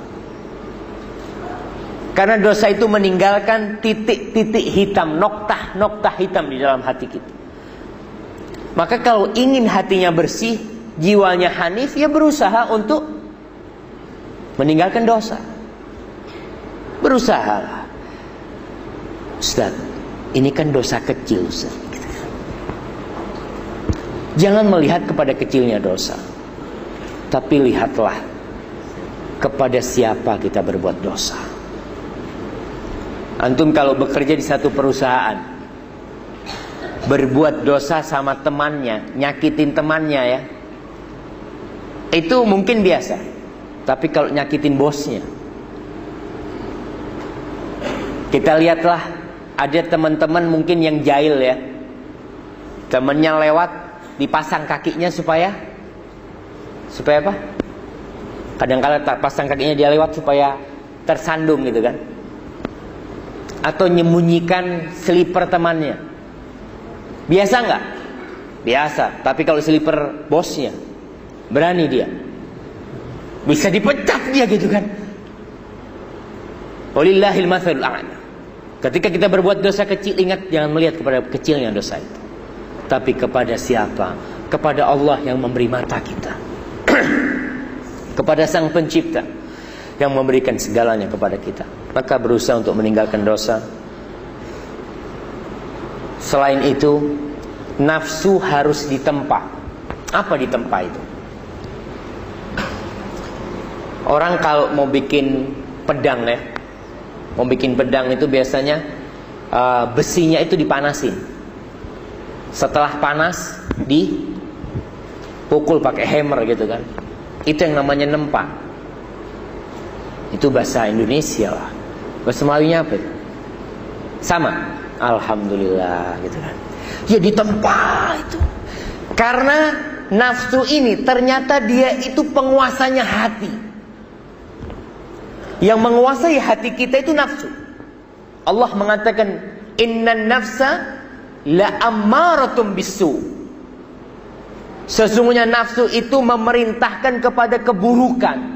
Karena dosa itu meninggalkan titik-titik hitam, noktah-noktah hitam di dalam hati kita. Maka kalau ingin hatinya bersih, jiwanya hanif, ya berusaha untuk meninggalkan dosa. Berusaha. Ustaz, ini kan dosa kecil, Ustaz. Jangan melihat kepada kecilnya dosa. Tapi lihatlah kepada siapa kita berbuat dosa. Antum kalau bekerja di satu perusahaan berbuat dosa sama temannya, nyakitin temannya ya. Itu mungkin biasa. Tapi kalau nyakitin bosnya. Kita lihatlah ada teman-teman mungkin yang jahil ya. Temannya lewat dipasang kakinya supaya supaya apa? Kadang-kala tak pasang kakinya dia lewat supaya tersandung gitu kan? Atau menyembunyikan slipper temannya. Biasa nggak? Biasa. Tapi kalau slipper bosnya, berani dia. Bisa dipecat dia gitu kan? Walillahil mathalul a'la. Ketika kita berbuat dosa kecil, ingat jangan melihat kepada kecilnya dosa itu tapi kepada siapa? Kepada Allah yang memberi mata kita. kepada Sang Pencipta yang memberikan segalanya kepada kita. Maka berusaha untuk meninggalkan dosa. Selain itu, nafsu harus ditempa. Apa ditempa itu? Orang kalau mau bikin pedang ya, mau bikin pedang itu biasanya uh, besinya itu dipanasin. Setelah panas dipukul pakai hammer gitu kan. Itu yang namanya nempa. Itu bahasa Indonesia lah. Bahasa Melayu apa itu? Sama. Alhamdulillah gitu kan. Ya ditempa itu. Karena nafsu ini ternyata dia itu penguasanya hati yang menguasai hati kita itu nafsu Allah mengatakan inna nafsa la ammaratum bisu. Sesungguhnya nafsu itu memerintahkan kepada keburukan.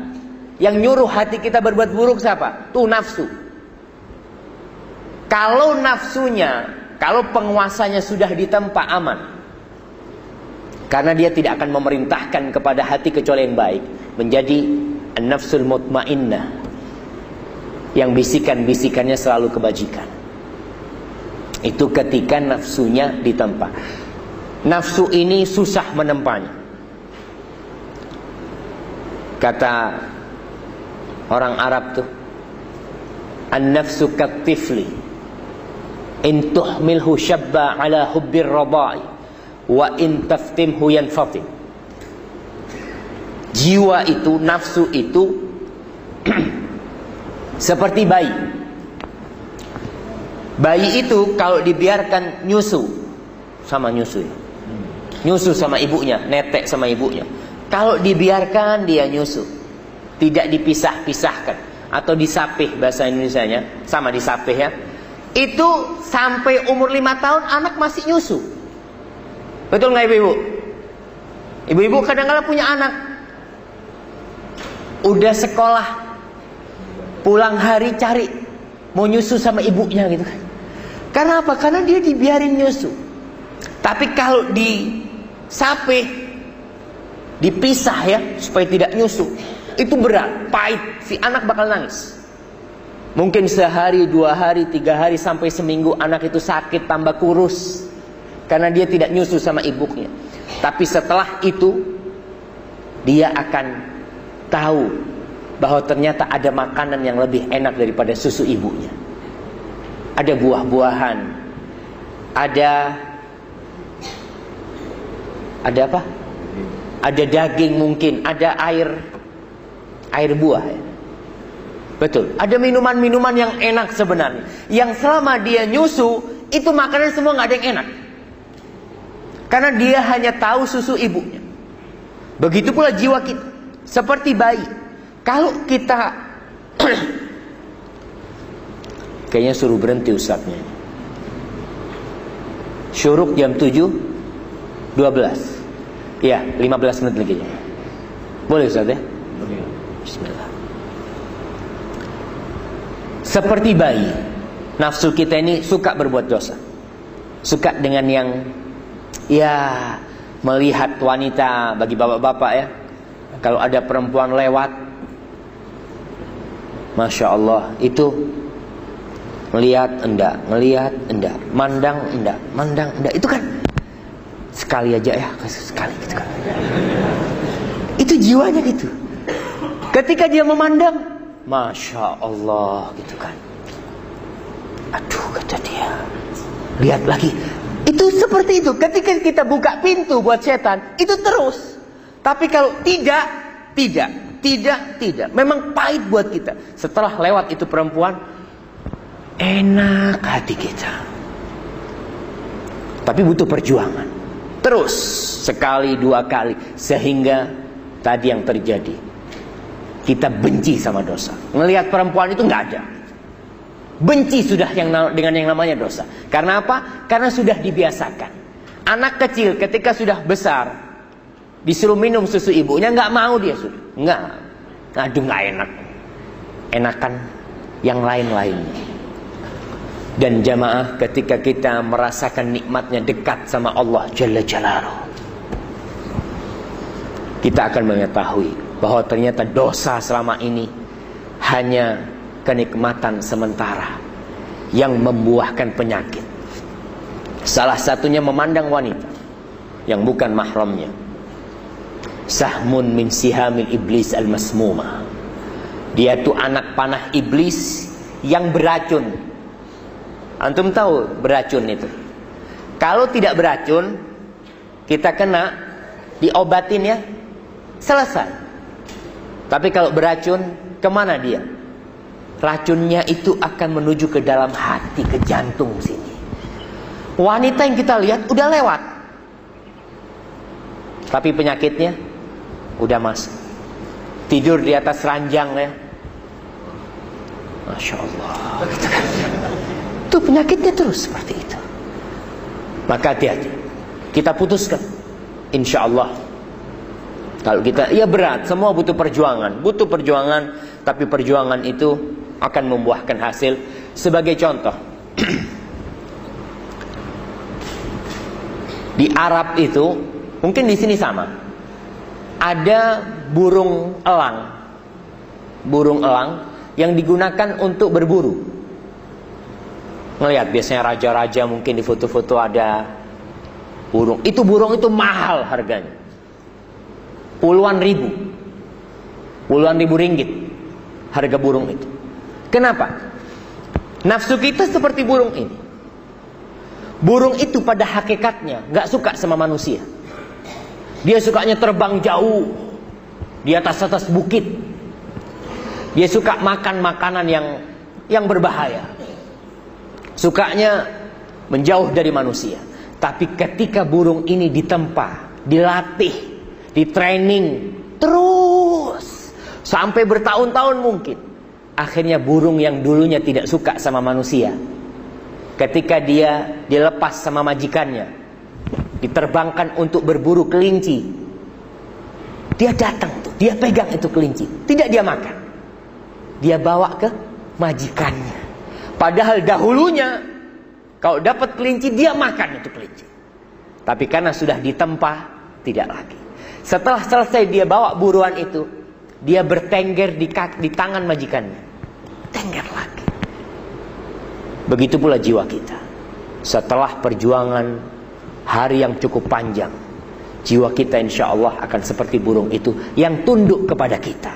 Yang nyuruh hati kita berbuat buruk siapa? Tuh nafsu. Kalau nafsunya, kalau penguasanya sudah ditempa aman. Karena dia tidak akan memerintahkan kepada hati kecuali yang baik. Menjadi nafsul mutmainnah. Yang bisikan-bisikannya selalu kebajikan. Itu ketika nafsunya ditempa. Nafsu ini susah menempanya. Kata orang Arab tuh An-nafsu katifli In tuhmilhu syabba ala hubbir radai Wa in taftimhu yanfatim Jiwa itu, nafsu itu Seperti bayi. Bayi itu kalau dibiarkan nyusu Sama nyusu ya. Nyusu sama ibunya, netek sama ibunya. Kalau dibiarkan dia nyusu tidak dipisah-pisahkan atau disapih bahasa Indonesia-nya sama disapih ya. Itu sampai umur lima tahun anak masih nyusu. Betul nggak ibu-ibu? Ibu-ibu kadang-kadang punya anak. Udah sekolah pulang hari cari mau nyusu sama ibunya gitu kan karena apa karena dia dibiarin nyusu tapi kalau disapih dipisah ya supaya tidak nyusu itu berat, pahit. Si anak bakal nangis. Mungkin sehari, dua hari, tiga hari, sampai seminggu anak itu sakit, tambah kurus. Karena dia tidak nyusu sama ibunya. Tapi setelah itu, dia akan tahu bahwa ternyata ada makanan yang lebih enak daripada susu ibunya. Ada buah-buahan, ada ada apa? Ada daging mungkin, ada air air buah ya. Betul. Ada minuman-minuman yang enak sebenarnya. Yang selama dia nyusu, itu makanan semua nggak ada yang enak. Karena dia hanya tahu susu ibunya. Begitu pula jiwa kita. Seperti bayi. Kalau kita... Kayaknya suruh berhenti ustadznya. Syuruk jam 7 12 Ya 15 menit lagi Boleh Ustaz ya Bismillah. Seperti bayi, nafsu kita ini suka berbuat dosa. Suka dengan yang ya melihat wanita bagi bapak-bapak ya. Kalau ada perempuan lewat Masya Allah itu melihat enggak, melihat enggak, mandang enggak, mandang enggak. Itu kan sekali aja ya, sekali gitu kan. Itu jiwanya gitu. Ketika dia memandang, Masya Allah gitu kan. Aduh kata dia. Lihat lagi. Itu seperti itu. Ketika kita buka pintu buat setan, itu terus. Tapi kalau tidak, tidak, tidak, tidak. Memang pahit buat kita. Setelah lewat itu perempuan, enak hati kita. Tapi butuh perjuangan. Terus sekali dua kali sehingga tadi yang terjadi kita benci sama dosa. Ngelihat perempuan itu nggak ada. Benci sudah yang dengan yang namanya dosa. Karena apa? Karena sudah dibiasakan. Anak kecil ketika sudah besar disuruh minum susu ibunya nggak mau dia sudah. Nggak. Aduh nggak enak. Enakan yang lain-lainnya. Dan jamaah ketika kita merasakan nikmatnya dekat sama Allah Jalla Jalaluhu. Kita akan mengetahui bahwa ternyata dosa selama ini hanya kenikmatan sementara yang membuahkan penyakit. Salah satunya memandang wanita yang bukan mahramnya. Sahmun min sihamil iblis al-masmuma. Dia itu anak panah iblis yang beracun. Antum tahu beracun itu. Kalau tidak beracun, kita kena diobatin ya, selesai. Tapi kalau beracun, ke mana dia? Racunnya itu akan menuju ke dalam hati, ke jantung sini. Wanita yang kita lihat udah lewat. Tapi penyakitnya udah masuk. Tidur di atas ranjang ya. Masya Allah. Itu penyakitnya terus seperti itu. Maka hati-hati. Kita putuskan. Insya Allah Kalau kita, ya berat, semua butuh perjuangan, butuh perjuangan, tapi perjuangan itu akan membuahkan hasil. Sebagai contoh, di Arab itu, mungkin di sini sama, ada burung elang, burung elang yang digunakan untuk berburu. Ngelihat biasanya raja-raja mungkin di foto-foto ada burung. Itu burung itu mahal harganya. Puluhan ribu. Puluhan ribu ringgit harga burung itu. Kenapa? Nafsu kita seperti burung ini. Burung itu pada hakikatnya nggak suka sama manusia dia sukanya terbang jauh. Di atas atas bukit. Dia suka makan makanan yang yang berbahaya. Sukanya menjauh dari manusia. Tapi ketika burung ini ditempa dilatih di training terus. Sampai bertahun-tahun mungkin. Akhirnya burung yang dulunya tidak suka sama manusia, ketika dia dilepas sama majikannya, diterbangkan untuk berburu kelinci, dia datang tuh, dia pegang itu kelinci, tidak dia makan, dia bawa ke majikannya. Padahal dahulunya kalau dapat kelinci dia makan itu kelinci, tapi karena sudah ditempa tidak lagi. Setelah selesai dia bawa buruan itu, dia bertengger di, kaki, di tangan majikannya. Tengger lagi. Begitu pula jiwa kita. Setelah perjuangan hari yang cukup panjang, jiwa kita insya Allah akan seperti burung itu yang tunduk kepada kita.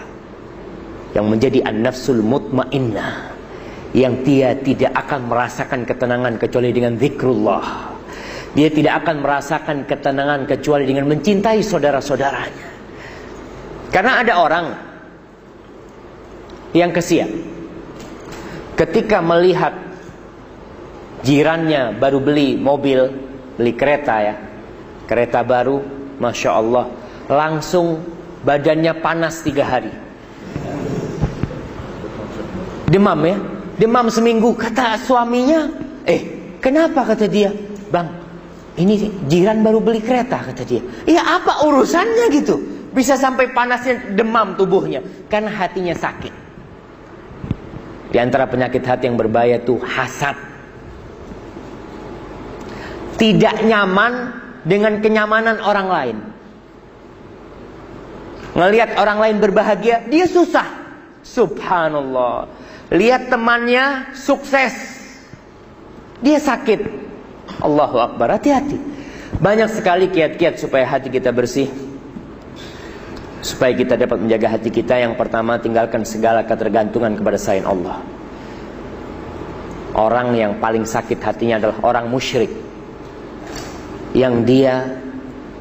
Yang menjadi an-nafsul mutmainnah. Yang dia tidak akan merasakan ketenangan kecuali dengan zikrullah dia tidak akan merasakan ketenangan kecuali dengan mencintai saudara-saudaranya. Karena ada orang yang kesian. Ketika melihat jirannya baru beli mobil, beli kereta ya. Kereta baru, Masya Allah. Langsung badannya panas tiga hari. Demam ya. Demam seminggu. Kata suaminya, eh kenapa kata dia? Bang, ini jiran baru beli kereta kata dia. Iya apa urusannya gitu? Bisa sampai panasnya demam tubuhnya karena hatinya sakit. Di antara penyakit hati yang berbahaya tuh hasad. Tidak nyaman dengan kenyamanan orang lain. Ngelihat orang lain berbahagia, dia susah. Subhanallah. Lihat temannya sukses. Dia sakit. Allahu Akbar. Hati-hati. Banyak sekali kiat-kiat supaya hati kita bersih. Supaya kita dapat menjaga hati kita Yang pertama tinggalkan segala ketergantungan kepada selain Allah Orang yang paling sakit hatinya adalah orang musyrik Yang dia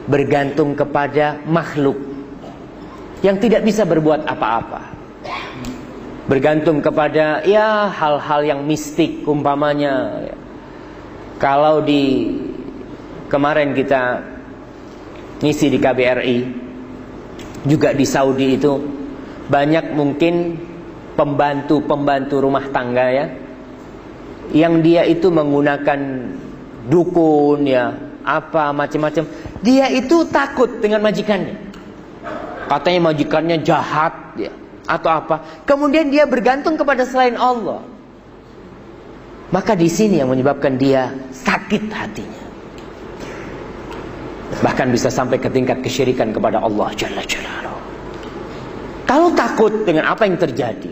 bergantung kepada makhluk Yang tidak bisa berbuat apa-apa. Bergantung kepada ya hal-hal yang mistik umpamanya. Kalau di kemarin kita ngisi di KBRI juga di Saudi itu banyak mungkin pembantu-pembantu rumah tangga ya yang dia itu menggunakan dukun ya apa macam-macam. Dia itu takut dengan majikannya. Katanya majikannya jahat ya atau apa. Kemudian dia bergantung kepada selain Allah. Maka di sini yang menyebabkan dia sakit hatinya. Bahkan bisa sampai ke tingkat kesyirikan kepada Allah Jalla. Kalau takut dengan apa yang terjadi,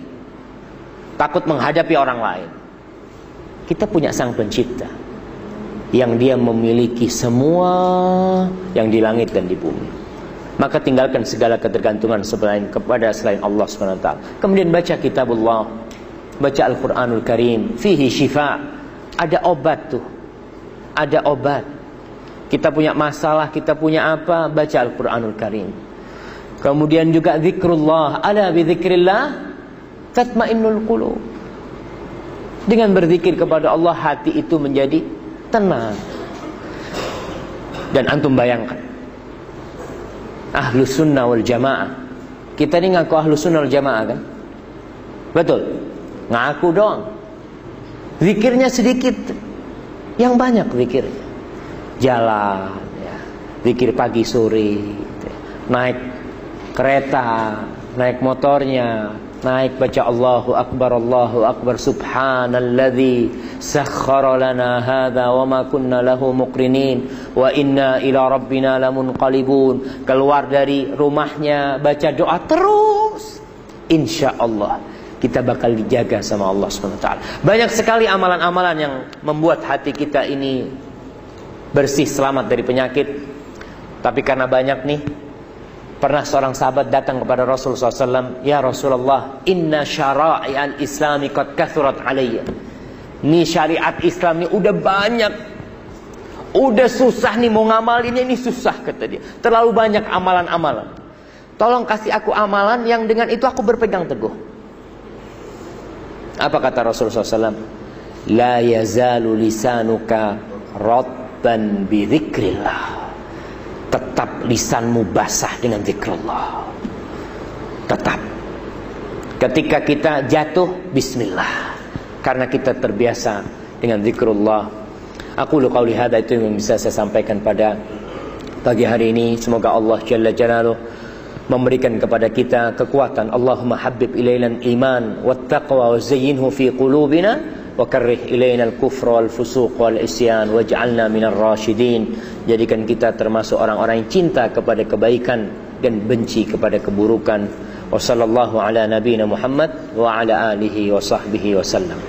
takut menghadapi orang lain, kita punya sang pencipta yang dia memiliki semua yang di langit dan di bumi. Maka tinggalkan segala ketergantungan selain kepada selain Allah SWT. Kemudian baca kitab Allah baca Al-Quranul Karim fihi syifa ada obat tuh. Ada obat. Kita punya masalah kita punya apa baca Al-Quranul Karim. Kemudian juga zikrullah. Ala bizikrillah tatmainnul qulub. Dengan berzikir kepada Allah hati itu menjadi tenang dan antum bayangkan ahlu sunnah wal jamaah kita ini ngaku ahlu sunnah wal jamaah kan betul Ngaku doang. Zikirnya sedikit. Yang banyak zikirnya. Jalan, ya. Zikir pagi sore, gitu ya. naik kereta, naik motornya, naik baca Allahu Akbar Allahu Akbar subhanalladzi sakhkhara lana hadza wa ma kunna lahu muqrinin. Wa inna ila rabbina lamunqalibun. Keluar dari rumahnya baca doa terus. Insyaallah kita bakal dijaga sama Allah SWT banyak sekali amalan-amalan yang membuat hati kita ini bersih selamat dari penyakit. Tapi karena banyak nih Pernah seorang sahabat datang kepada Rasulullah SAW, Ya Rasulullah, inna syara'i al-islami qad kathurat alayya. Ini syariat Islam ini udah banyak. Udah susah nih mau ngamalin ini susah kata dia. Terlalu banyak amalan-amalan. Tolong kasih aku amalan yang dengan itu aku berpegang teguh. Apa kata Rasulullah SAW? La yazalu lisanuka rabban bi tetap lisanmu basah dengan zikrullah. Tetap. Ketika kita jatuh bismillah. Karena kita terbiasa dengan zikrullah. Aku lu qauli hada itu yang bisa saya sampaikan pada pagi hari ini. Semoga Allah jalla jalaluh memberikan kepada kita kekuatan. Allahumma habib ilainan iman wat taqwa wa zayyinhu fi qulubina وكره إلينا الكفر والفسوق والإسيان واجعلنا من الراشدين jadikan kita termasuk orang-orang yang cinta kepada kebaikan dan benci kepada keburukan wa sallallahu ala nabiyina Muhammad wa ala alihi wa sahbihi wa sallam